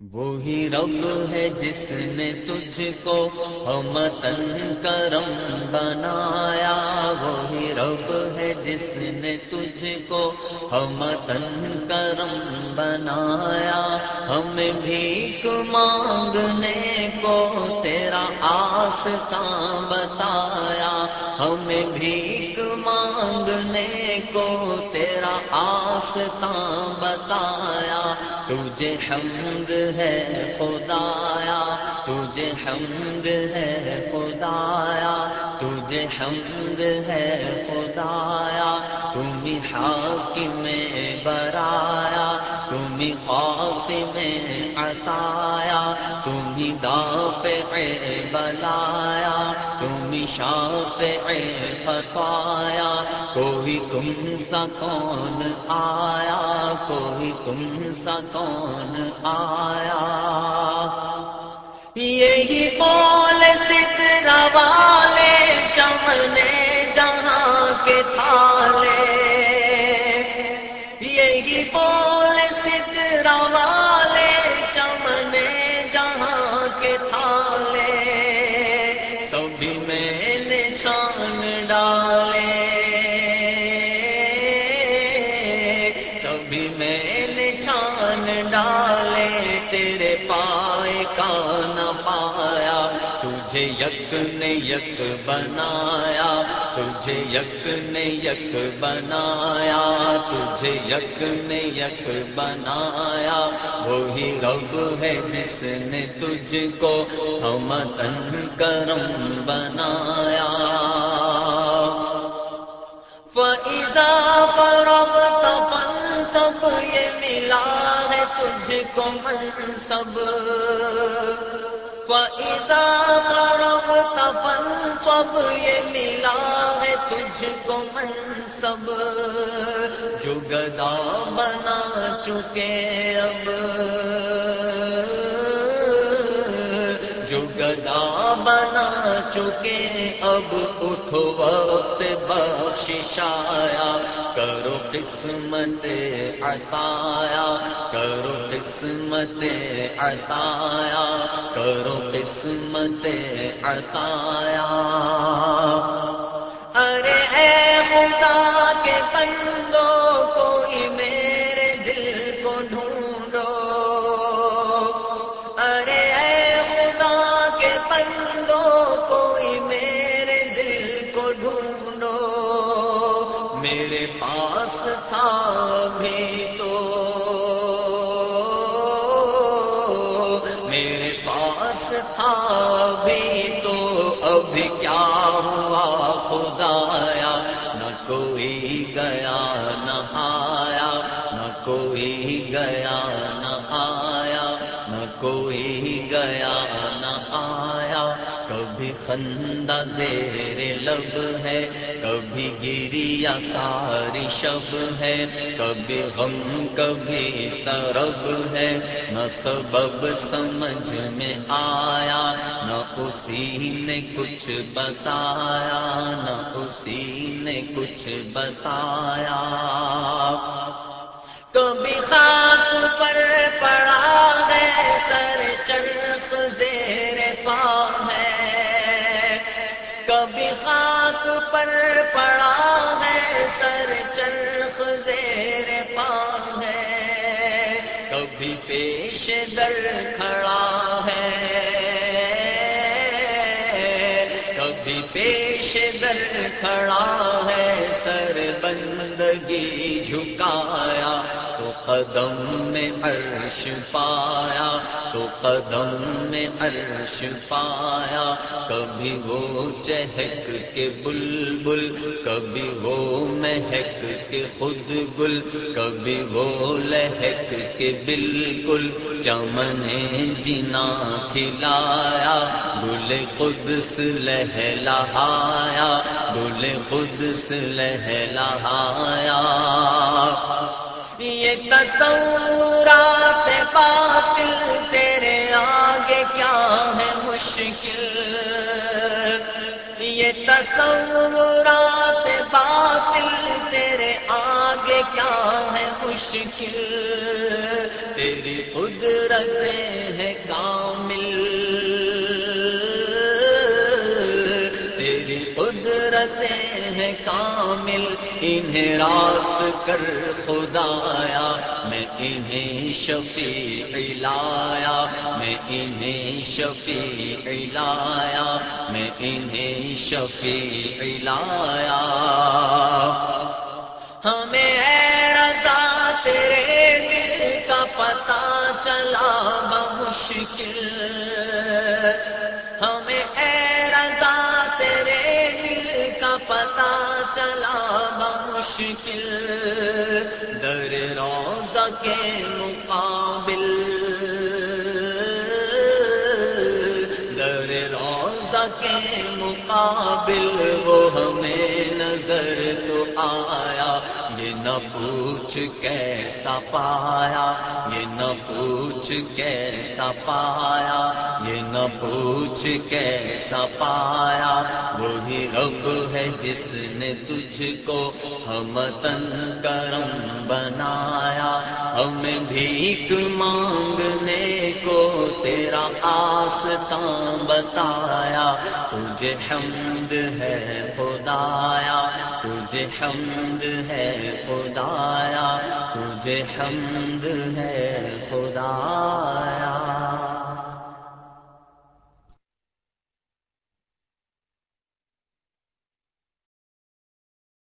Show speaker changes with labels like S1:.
S1: وہی رب ہے جس نے تجھ کو ہم تن کرم بنایا۔ وہی رب ہے جس نے تجھ کو ہم تن کرم بنایا۔ ہمیں بھیک مانگنے کو تیرا آستا بتایا۔ ہمیں بھیک مانگنے کو تیرا آستا بتایا۔ تجھے حمد ہے خدایا، تجھے حمد ہے خدایا، تجھے حمد ہے خدایا تم حاکم میں برایا تم قاس میں عطایا تم داپ بلایا کوئی شاپ خطایا کوئی تم سا کون آیا، کوئی تم سا کون آیا۔ یہی بول سترا روا سبھی میں نے چھان ڈالے، تیرے پائے کا نہ پایا۔ تجھے یک نے یک بنایا، تجھے یک نے یک بنایا، تجھے یک نے یک بنایا۔ وہی رب ہے جس نے تجھ کو ہم تن کرم بنایا۔ منصب فضا پرب تفن سب یہ ملا ہے تجھ کو منصب۔ جو گدا بنا چکے اب۔ جو گدا بنا چکے اب اٹھو وقت بخش آیا، کرو قسمت عطایا، کرو قسمت عطایا، کرو قسمت عطایا۔ ارے اے خدا میرے پاس تھا بھی تو۔ میرے پاس تھا بھی تو۔ ابھی کیا ہوا خدایا؟ نہ کوئی گیا، نہ آیا۔ نہ کوئی گیا، نہ آیا۔ نہ کوئی گیا نہ کبھی خندہ زیر لب ہے، کبھی گریا ساری شب ہے، کبھی غم، کبھی ترب ہے۔ نہ سبب سمجھ میں آیا، نہ اسی نے کچھ بتایا، نہ اسی نے کچھ بتایا۔ کبھی خاک پر خاک پر پڑا ہے سر چرخ زیر پا ہے۔ کبھی پیش در کھڑا ہے۔ کبھی پیش در کھڑا ہے سر بندگی جھکایا، تو قدم میں عرش پایا، تو قدم میں عرش پایا۔ کبھی وہ چہک کے بلبل، کبھی وہ مہک کے خود گل کبھی وہ لہک کے بالکل۔ چمن جنا کھلایا گل قدس لہلایا گل قدس لہلایا یہ تصورات باطل تیرے آگے کیا ہے مشکل؟ یہ تصورات باطل تیرے آگے کیا ہے مشکل؟ تیری قدرتیں انہیں راست کر خدایا، میں انہیں شفیع لایا، میں انہیں شفیع لایا، میں انہیں شفیع لایا۔ ہمیں رضا تیرے دل کا پتا چلا بمشکل پتا چلا بمشکل در روزہ کے مقابل۔ در روزہ کے مقابل وہ ہمیں نظر تو آیا۔ یہ نہ پوچھ کیسا پایا، یہ نہ پوچھ کیسا پایا، یہ نہ پوچھ کیسا پایا۔ وہی رب ہے جس نے تجھ کو ہم تن کرم بنایا۔ ہمیں بھیک مانگنے کو تیرا آستا بتایا۔ تجھے حمد ہے خدایا۔ تجھے حمد ہے خدایا تجھے حمد ہے خدایا۔